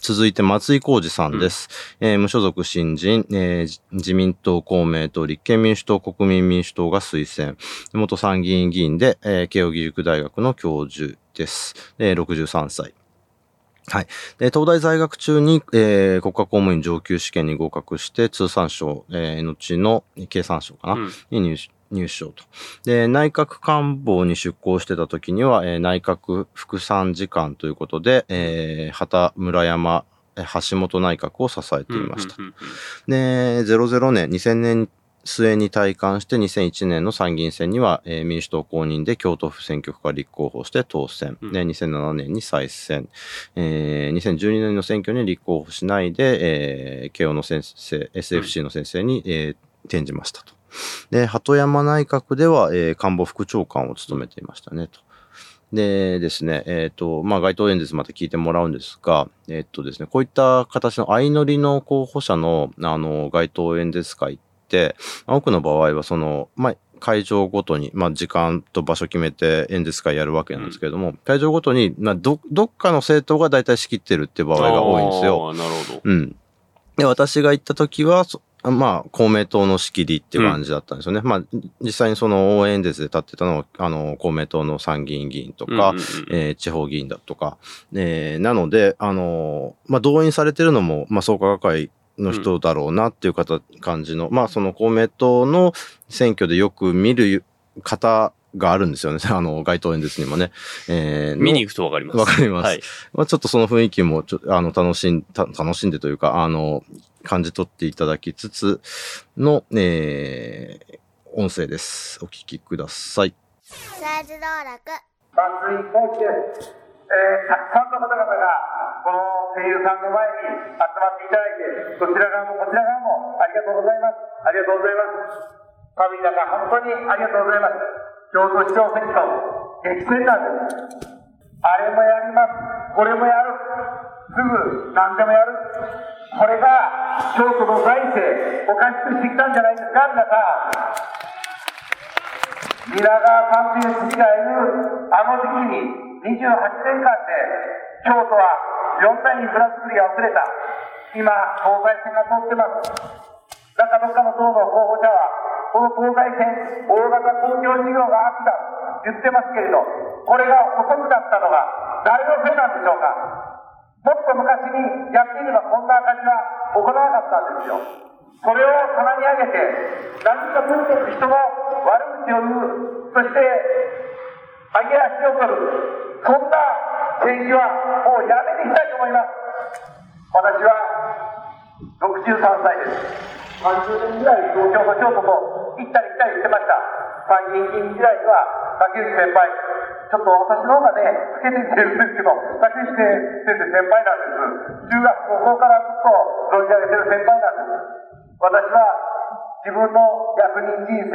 はい。続いて、松井浩二さんです。うん、えー、無所属新人、えー、自民党、公明党、立憲民主党、国民民主党が推薦。元参議院議員で、えー、慶應義塾大学の教授です。えー、63歳。はい。で、東大在学中に、えー、国家公務員上級試験に合格して、通産省、えー、後の経産省かな、うん、に入入省と。で、内閣官房に出向してた時には、えー、内閣副参事官ということで、えー、畑村山、橋本内閣を支えていました。で、00年、2000年末に退官して2001年の参議院選には、えー、民主党公認で京都府選挙区から立候補して当選。うん、で、2007年に再選。えー、2012年の選挙に立候補しないで、えー、慶応の先生、SFC の先生に、えー、転じましたと。で、鳩山内閣では、えー、官房副長官を務めていましたね、と。でですね、えっ、ー、と、まあ、街頭演説また聞いてもらうんですが、えっ、ー、とですね、こういった形の相乗りの候補者の、あの、街頭演説会って、多くの場合は、その、まあ、会場ごとに、まあ、時間と場所決めて演説会やるわけなんですけれども、うん、会場ごとに、まあ、ど、どっかの政党が大体仕切ってるって場合が多いんですよ。なるほど。うん。で、私が行った時は、まあ、公明党の仕切りっていう感じだったんですよね。うん、まあ、実際にその応援演説で立ってたのは、あの、公明党の参議院議員とか、うんうんうん、えー、地方議員だとか、えー、なので、あの、まあ、動員されてるのも、まあ、創価学会の人だろうなっていう方、感じの、まあ、その公明党の選挙でよく見る方があるんですよね。あの、街頭演説にもね。えー、見に行くとわかります。わかります。はい、まあ、ちょっとその雰囲気もちょ、あの、楽しん、楽しんでというか、あの、感じ取っていただきつつの、えー、音声です。お聞きください。サイズ道楽。松井幸喜です。えー、たくさんの方々が、この声優さんの前に集まっていただいて、どちら側もこちら側もありがとうございます。ありがとうございます。寒い中、本当にありがとうございます。京都市長選挙、激戦なんです。あれもやります。これもやる。すぐ何でもやる。これが京都の財政、おかしくしてきたんじゃないですか、皆さん。皆川さんという知事がいるあの時期に28年間で京都は4対インフラ作りが遅れた。今、東西線が通ってます。中どっかの党の候補者は、この東西線、大型公共事業が秋だ言ってますけれど、これが遅くなったのが誰のせいなんでしょうかもっと昔にやっていればこんな赤字は行わなかったんですよ。それを棚に上げて、何か文てる人の悪口を言う、そして、上げ足を取る、そんな政治はもうやめていきたいと思います。私は63歳です。30年ぐらい東京と京都と行ったり来たりしてました。参議院議員時代には竹内先輩、ちょっと私の方がね、老けてきてるんですけど、竹内先生先輩なんです。中学、高校からずっと存じ上げてる先輩なんです。私は自分の役人人生、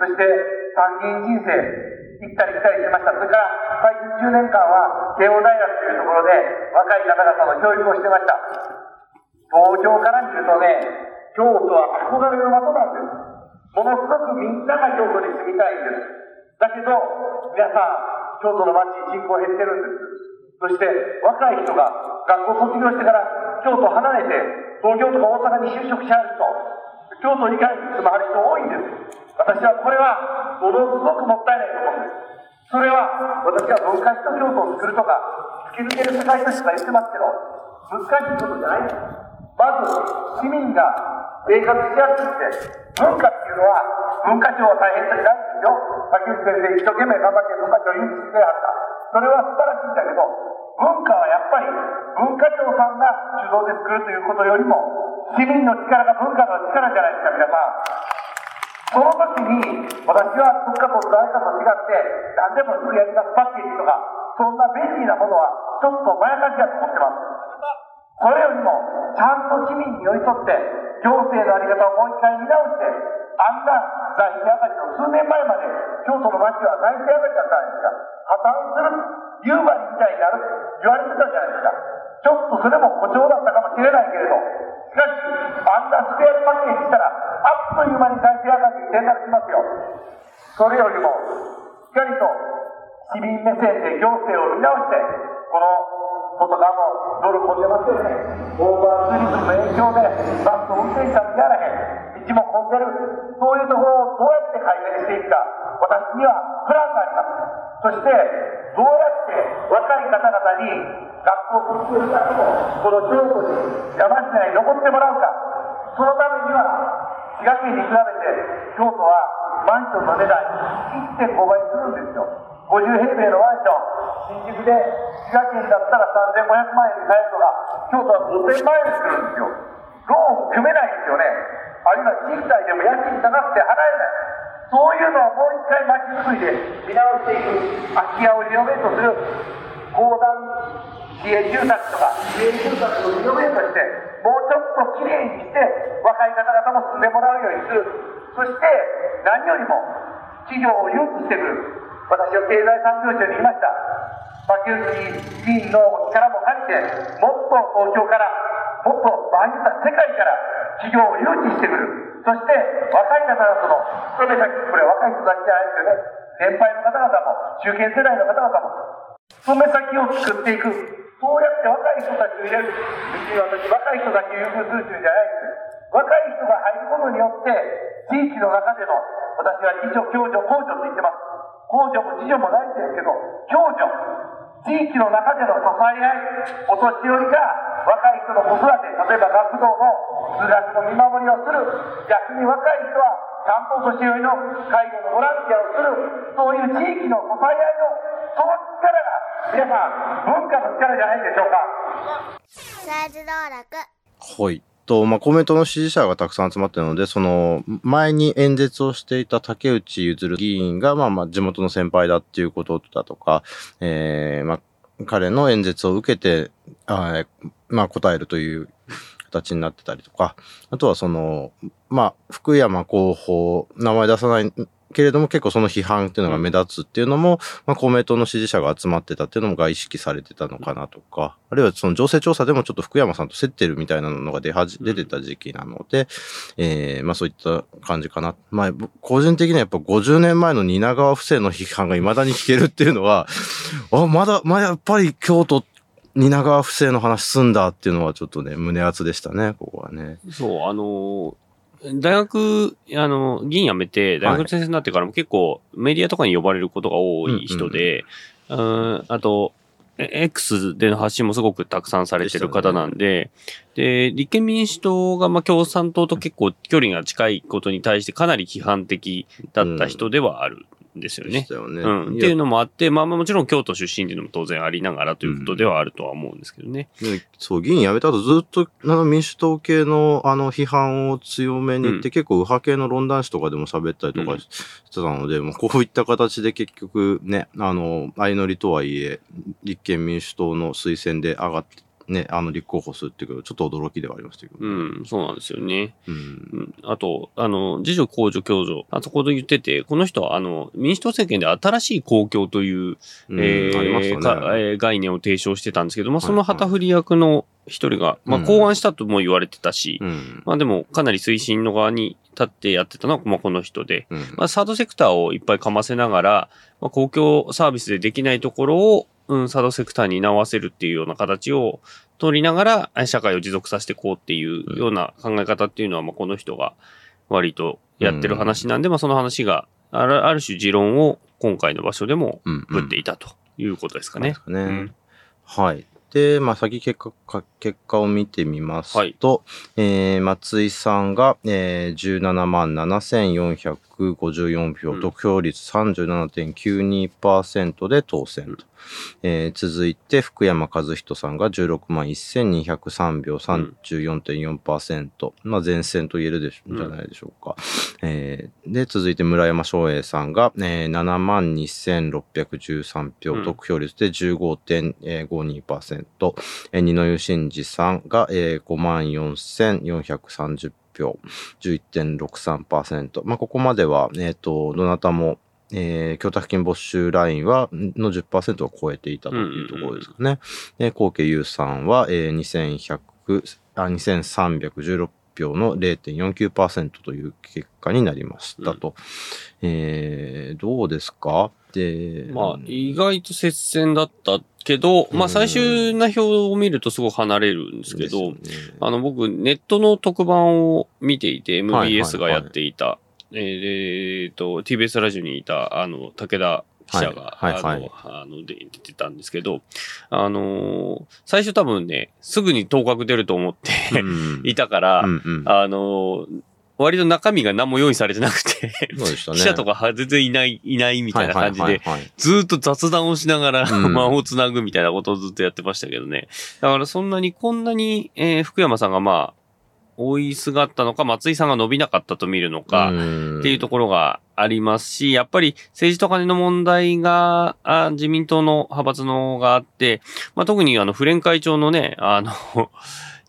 そして参議院人生、行ったり来たりしました。それから最近10年間は慶応大学というところで若い方々の教育をしてました。東京から見るとね、京都は憧れの的なんです。ものすごくみんなが京都に住みたいんです。だけど、皆さん、京都の町人口減ってるんです。そして若い人が学校卒業してから京都離れて東京とか大阪に就職しはる人京都以外に住まわる人多いんです。私はこれはものすごくもったいないと思うんです。それは私は文化史と京都を作るとか突き抜ける世界都市とか言ってますけど難しいことじゃないです。まず市民が生活しやすくて文化っていうのは文化庁は大変じゃないよ。竹内先生一生懸命頑張って文化庁を維持してはった。それは素晴らしいんだけど、文化はやっぱり文化庁さんが主導で作るということよりも、市民の力が文化の力じゃないですか、皆さん。その時に、私は文化と誰かと違って、何でもすぐやりますパッケージとか、そんな便利なものは、ちょっとまやかしやと思ってます。それよりも、ちゃんと市民に寄り添って、行政の在り方をもう一回見直して、あんな財政赤字の数年前まで京都の町は財政赤字だったんですが、破綻する、夕張みたいになるって言われてたじゃないですか。ちょっとそれも誇張だったかもしれないけれど、しかし、あんなスペアパッケージしたら、あっという間に財政赤字に転落しますよ。それよりも、しっかりと市民目線で行政を見直して、この外側も道路混んでますよね。オーバーツーリズムの影響で、バスの運転手さんやらへん。道も混んでる。そういうところをどうやって改善していくか、私にはプランがあります。そして、どうやって若い方々に学校を卒業した後も、この京都に山科に残ってもらうか。そのためには、滋賀県に比べて、京都はマンションの値段1.5倍するんですよ。50平米のマンション、新宿で滋賀県だったら3500万円で買えるのが、京都は5000万円するんですよ。ローン組めないんですよね。あるいは賃貸でも家賃高くて払えない。そういうのをもう一回街づくりで見直していく、空き家をリノベートする、公団市営住宅とか、市営住宅をリノベートして、もうちょっときれいにして、若い方々も住んでもらうようにする。そして何よりも企業を誘致してくる私は経済産業省にいました。竹内議員の力も借りてもっと東京からもっと場合によった世界から企業を誘致してくる。そして若い方々の勤め先これ若い人たちじゃないですよね。年配の方々も中堅世代の方々も勤め先を作っていく。そうやって若い人たちを入れる。別に私若い人たち優遇するっていうんじゃないです。若い人が入ることによって地域の中での、私は自助、共助、公助と言ってます。公助も自助もないんですけど、共助。地域の中での支え合い、お年寄りが若い人の子育て、例えば学童の通学の見守りをする、逆に若い人はちゃんとお年寄りの介護のボランティアをする、そういう地域の支え合いの、その力が、皆さん、文化の力じゃないでしょうか。サイズ道楽。はい。と、まあ、公明党の支持者がたくさん集まっているので、その、前に演説をしていた竹内譲議員が、まあまあ、地元の先輩だっていうことだとか、ええー、まあ、彼の演説を受けて、あまあ、答えるという形になってたりとか、あとはその、まあ、福山候補、名前出さないけれども結構その批判っていうのが目立つっていうのも、まあ、公明党の支持者が集まってたっていうのが意識されてたのかなとか、あるいはその情勢調査でもちょっと福山さんと競ってるみたいなのが出はじ、出てた時期なので、えー、まあそういった感じかな。まあ、個人的にはやっぱ50年前の蜷川不正の批判が未だに聞けるっていうのは、あ、まだ、まあやっぱり京都蜷川不正の話すんだっていうのはちょっとね、胸熱でしたね、ここはね。そう、あのー大学、あの、議員辞めて、大学の先生になってからも結構メディアとかに呼ばれることが多い人で、うん、うん、あと、X での発信もすごくたくさんされてる方なんで、で、立憲民主党がまあ共産党と結構距離が近いことに対してかなり批判的だった人ではあるですよね。よね。うん。っていうのもあって、まあもちろん京都出身っていうのも当然ありながらということではあるとは思うんですけどね。うん、そう、議員辞めた後ずっとあの民主党系のあの批判を強めに言って、うん、結構右派系の論壇誌とかでも喋ったりとかしてたので、うん、もうこういった形で結局ね、あの、相乗りとはいえ、立憲民主党の推薦で上がってね、あの、立候補するっていうけど、ちょっと驚きではありましたけど、ね、うん、そうなんですよね。うん。あと、あの、自助公助共助、あそこで言ってて、この人は、あの、民主党政権で新しい公共という、うん、えーね、概念を提唱してたんですけど、まあ、その旗振り役の一人が、まあ、考案したとも言われてたし、うん、まあ、でも、かなり推進の側に立ってやってたのは、まあ、この人で、うん、まあ、サードセクターをいっぱいかませながら、まあ、公共サービスでできないところを、うん、サードセクターに直せるっていうような形を取りながら、社会を持続させていこうっていうような考え方っていうのは、まあ、この人が割とやってる話なんで、まあ、その話がある、ある種持論を今回の場所でもぶっていたということですかね。うんうん、ねはい。で、まあ、先結果、結果を見てみますと、はい、えー、松井さんが、えー、17万7454票、うん、得票率37.92%で当選と。えー、続いて、福山和人さんが16万1203票34.4%、うん、まあ前線と言えるでしょ、じゃないでしょうか。えー、で、続いて村山翔英さんが、えー、7万2613票、得票率で15.52%、えー、二野湯真二さんが、えー、5万4430票、11.63%。まあ、ここまでは、えっ、ー、と、どなたも、えー、供託金没収ラインは、の10%を超えていたというところですかね。うんうん、高家優さんは、えー、2100、あ、2316票の0.49%という結果になりましたと。うん、えー、どうですか？で、まあ、意外と接戦だったっけど、まあ最終な表を見るとすごく離れるんですけど、ね、あの僕ネットの特番を見ていて、MBS がやっていた、えっと、TBS ラジオにいた、あの、武田記者が、はいはいはい、あの、出てたんですけど、あのー、最初多分ね、すぐに当確出ると思って いたから、うんうん、あのー、割と中身が何も用意されてなくてそうでしたね。記者とか全然いない、いないみたいな感じで、ずっと雑談をしながら、間をつなぐみたいなことをずっとやってましたけどね。だからそんなに、こんなに、えー、福山さんがまあ、追いすがったのか、松井さんが伸びなかったと見るのか、っていうところがありますし、やっぱり政治と金の問題が、あ自民党の派閥のがあって、まあ、特にあの、府連会長のね、あの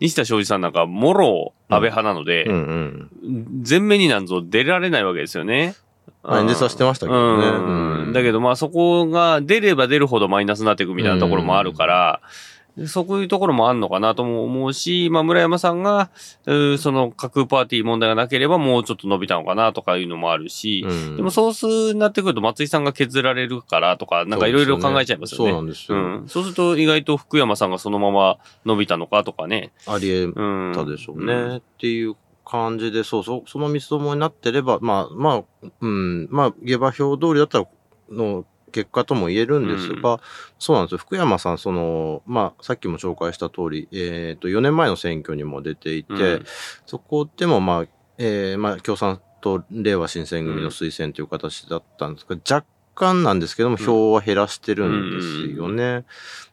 西田昌司さんなんか、もろ安倍派なので、うんうんうん、前面になんぞ出られないわけですよね。演説はしてましたけどね。うん、だけどまあそこが出れば出るほどマイナスになっていくみたいなところもあるから、うんそういうところもあるのかなとも思うし、まあ、村山さんが、その架空パーティー問題がなければもうちょっと伸びたのかなとかいうのもあるし、うん、でもソースになってくると松井さんが削られるからとか、なんかいろいろ考えちゃいますよね。そうなんですよ、うん。そうすると意外と福山さんがそのまま伸びたのかとかね。ありえたでしょうね。うん、っていう感じで、そうそう、その三つどもになってれば、まあ、まあ、うん、まあ、下馬評通りだったら、の結果とも言えるんですが、うん、そうなんですよ。福山さん、その、まあ、さっきも紹介した通り、えっ、ー、と、4年前の選挙にも出ていて、うん、そこでも、まあ、えー、まあ、共産党、令和新選組の推薦という形だったんですが、若干なんですけども、票は減らしてるんですよね。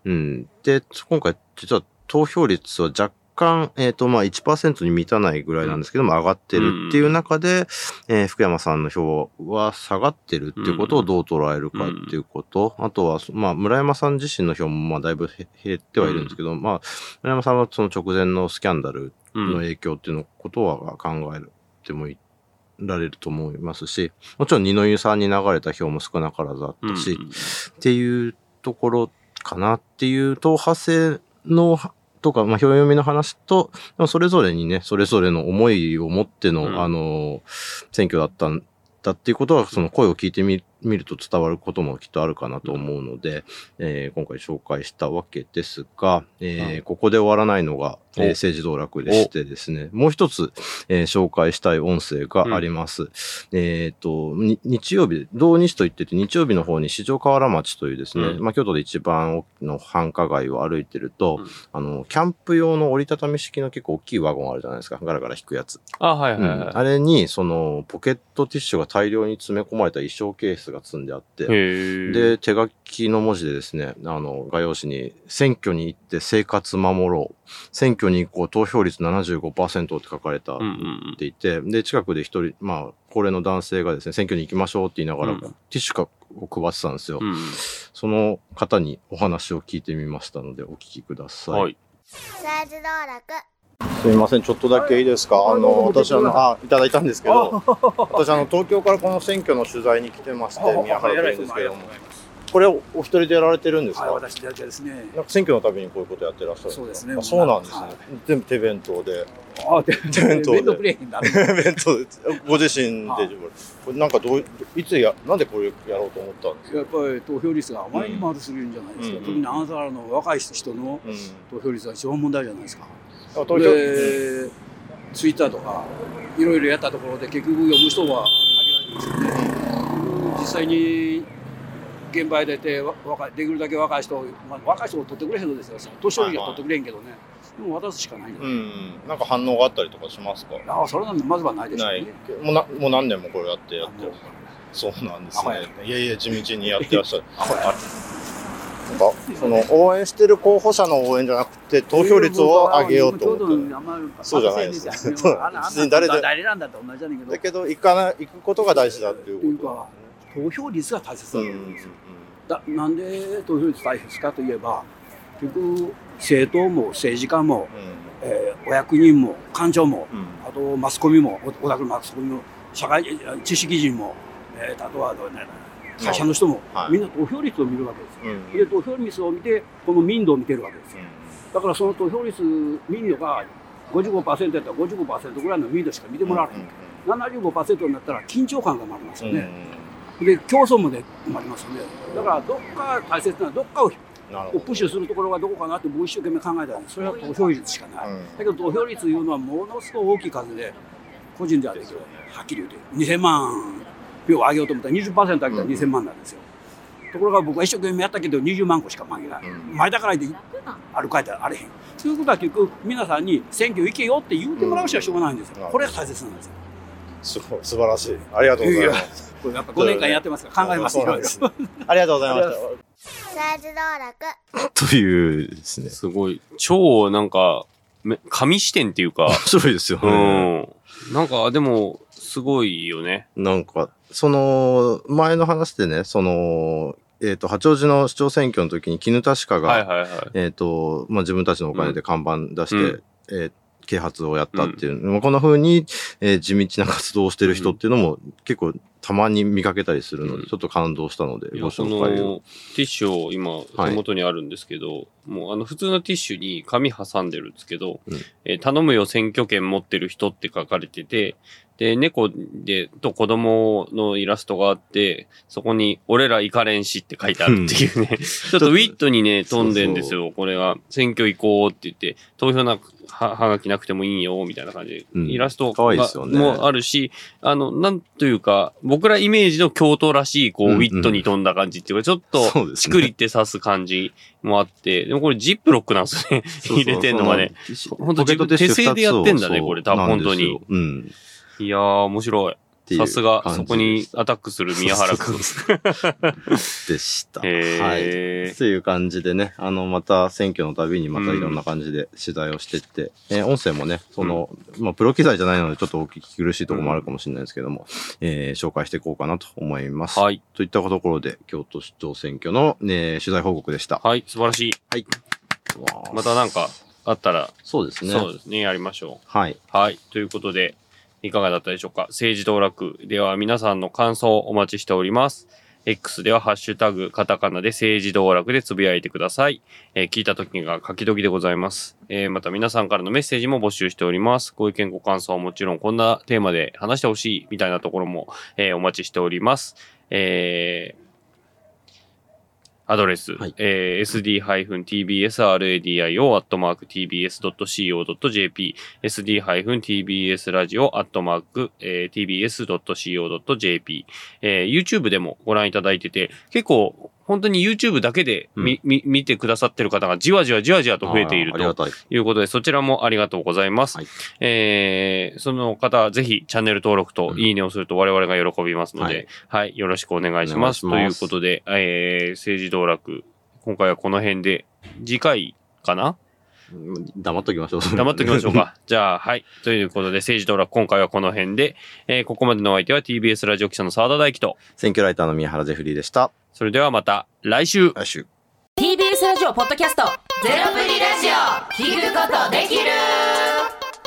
うん。で、今回、実は投票率は若干、えっ、ー、と、まあ1%に満たないぐらいなんですけども、上がってるっていう中で、えー、福山さんの票は下がってるっていうことをどう捉えるかっていうこと。あとは、まあ、村山さん自身の票も、まあ、だいぶ減ってはいるんですけど、まあ、村山さんはその直前のスキャンダルの影響っていうのことは考えてもいい。られると思いますし、もちろん二の湯さんに流れた票も少なからずあったし、っていうところかなっていう党派性のとか、まあ、表読みの話と、それぞれにね、それぞれの思いを持っての、うん、あの、選挙だったんだっていうことは、その声を聞いてみ見ると伝わることもきっとあるかなと思うので、えー、今回紹介したわけですが、えー、ここで終わらないのが、えー、政治道楽でしてですね、もう一つ、えー、紹介したい音声があります。うん、えっ、と、日曜日、同日と言ってて、日曜日の方に四条河原町というですね、うん、まあ、京都で一番の繁華街を歩いてると、うん、あの、キャンプ用の折りたたみ式の結構大きいワゴンあるじゃないですか。ガラガラ引くやつ。あ、はいはい、はい、あれに、その、ポケットティッシュが大量に詰め込まれた衣装ケースが積んであって、で、手書きの文字でですね、あの、画用紙に、選挙に行って生活守ろう。選挙に行こう、投票率75%って書かれたっていて、で、近くで一人、まあ、高齢の男性がですね、選挙に行きましょうって言いながら、うん、ティッシュを配ってたんですよ、うん、その方にお話を聞いてみましたので、お聞きください。はい。すみません、ちょっとだけいいですか？あの、私、あの、あ、いただいたんですけど、私、あの、東京からこの選挙の取材に来てまして、宮原というんですけども。これお一人でやられてるんですか。私でやってですね。なんか選挙のたびにこういうことやってらっしゃるそうですね。そうなんですね。全部手弁当で。あ、手弁当で。弁当プレインだ。弁当で。ご自身でこれなんかどういつやなんでこれやろうと思ったんですか。やっぱり投票率があまりにも悪すぎるんじゃないですか。特にあなたらの若い人の投票率が一番問題じゃないですか。投票。でツイッターとかいろいろやったところで結局読む人は限られてますよね。実際に現場へ出て若できるだけ若い人、まあ、若い人を取ってくれへんのですよ。年寄りは取ってくれんけどね、でも渡すしかないんだ、うん、なんか反応があったりとかしますか？ああそれなんまずはないでしょう、ね、もうなもう何年もこれやってやってそうなんですね。いやいや地道にやってらっしゃるか？その応援してる候補者の応援じゃなくて投票率を上げようと思ってそうじゃないです。ね。誰で誰なんだって同じだけど。だけど行かない行くことが大事だっていうこと。投票率が大切なんですよ、だなんで投票率大切かといえば結局政党も政治家も、うん、えー、お役人も官庁も、うん、あとマスコミもお宅のマスコミも社会知識人も、えー、あとはどうね会社の人も、はい、みんな投票率を見るわけですよ、うん、で投票率を見てこの民度を見てるわけですよ、だからその投票率民度が55%やったら55%ぐらいの民度しか見てもらわない、うん、75%になったら緊張感が生まれますよね、で競争もで生まれますよね。だからどっか大切などっかをプッシュするところがどこかなって僕一生懸命考えたんですそれは投票率しかない、うん、だけど投票率いうのはものすごい大きい数で個人ではできるはっきり言うて2000万票を上げようと思ったら20%上げたら2000万なんですよ、ところが僕は一生懸命やったけど20万個しか負けない、うん、前だからで歩かれたらあれへん。ということは結局皆さんに選挙行けよって言うてもらうしかしょうがないんですよ、これが大切なんですよ。すごい素晴らしい。ありがとうございます。これやっぱ5年間やってますから考えますよ、ね、ありがとうございました。というですね。すごい。超なんか紙視点っていうか。面白いですよね、うん、なんかでもすごいよね。なんかその前の話でねそのえっ、ー、と、八王子の市長選挙の時に絹田鹿が、はいはいはい、えっ、ー、と、まあ、自分たちのお金で看板出して、うん、えー、啓発をやったっていう、うん、こんな風に、えー、地道な活動をしてる人っていうのも結構たまに見かけたりするので、ちょっと感動したので、ご紹介を。ティッシュを今、手元にあるんですけど、はい、もうあの普通のティッシュに紙挟んでるんですけど、うん、えー、頼むよ選挙権持ってる人って書かれてて、で、猫で、と子供のイラストがあって、そこに、俺ら行かれんしって書いてあるっていうね、ちょっとウィットにね、飛んでんですよ。これが、選挙行こうって言って、投票なく、は、はがきなくてもいいよ、みたいな感じで、うん、イラストが、ね、もあるし、あの、なんというか、僕らイメージの京都らしい、こう、ウィットに飛んだ感じっていうか、ちょっと、しくりって刺す感じもあって、でもこれジップロックなんですね。入れてんのがね。本当手製でやってんだね、これ、多分本当に。うんいやー、面白い。さすが、そこにアタックする宮原君。でした。はい。という感じでね、あの、また選挙のたびにまたいろんな感じで取材をしてって、うん、えー、音声もね、その、うん、まあ、プロ機材じゃないのでちょっとお聞き苦しいところもあるかもしれないですけども、うん、えー、紹介していこうかなと思います。はい。といったところで、京都市長選挙の、ね、取材報告でした。はい、素晴らしい。はい。またなんか、あったら、そうですね。そうですね、やりましょう。はい。はい。ということで、いかがだったでしょうか？政治道楽では皆さんの感想をお待ちしております。X ではハッシュタグ、カタカナで政治道楽でつぶやいてください。えー、聞いた時が書き時でございます。えー、また皆さんからのメッセージも募集しております。ご意見ご感想はもちろんこんなテーマで話してほしいみたいなところも、えー、お待ちしております。えアドレス、はい、えー、sd-tbsradio.tbs.co.jp、sd-tbsradio.tbs.co.jp、えー、YouTube でもご覧いただいてて、結構本当に YouTube だけでみ、うん、見てくださってる方がじわじわじわじわと増えているということで、そちらもありがとうございます。はい、えー、その方、ぜひチャンネル登録といいねをすると我々が喜びますので、はい、はい、よろしくお願いします。ということで、えー、政治道楽、今回はこの辺で、次回かな？黙っときましょう。黙っときましょうか。じゃあ、はい。ということで、政治道楽、今回はこの辺で、えー、ここまでのお相手は TBS ラジオ記者の澤田大樹と、選挙ライターの宮原ジェフリーでした。それではまた来週。来週。TBS ラジオポッドキャスト。ゼロプリラジオ。聞くことできる。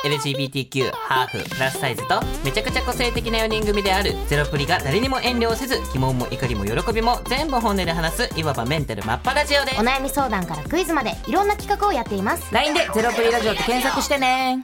LGBTQ、ハーフ、プラスサイズとめちゃくちゃ個性的な4人組である。ゼロプリが誰にも遠慮せず疑問も怒りも喜びも全部本音で話すいわばメンタルマッパラジオで。すお悩み相談からクイズまでいろんな企画をやっています。LINE でゼロプリラジオって検索してね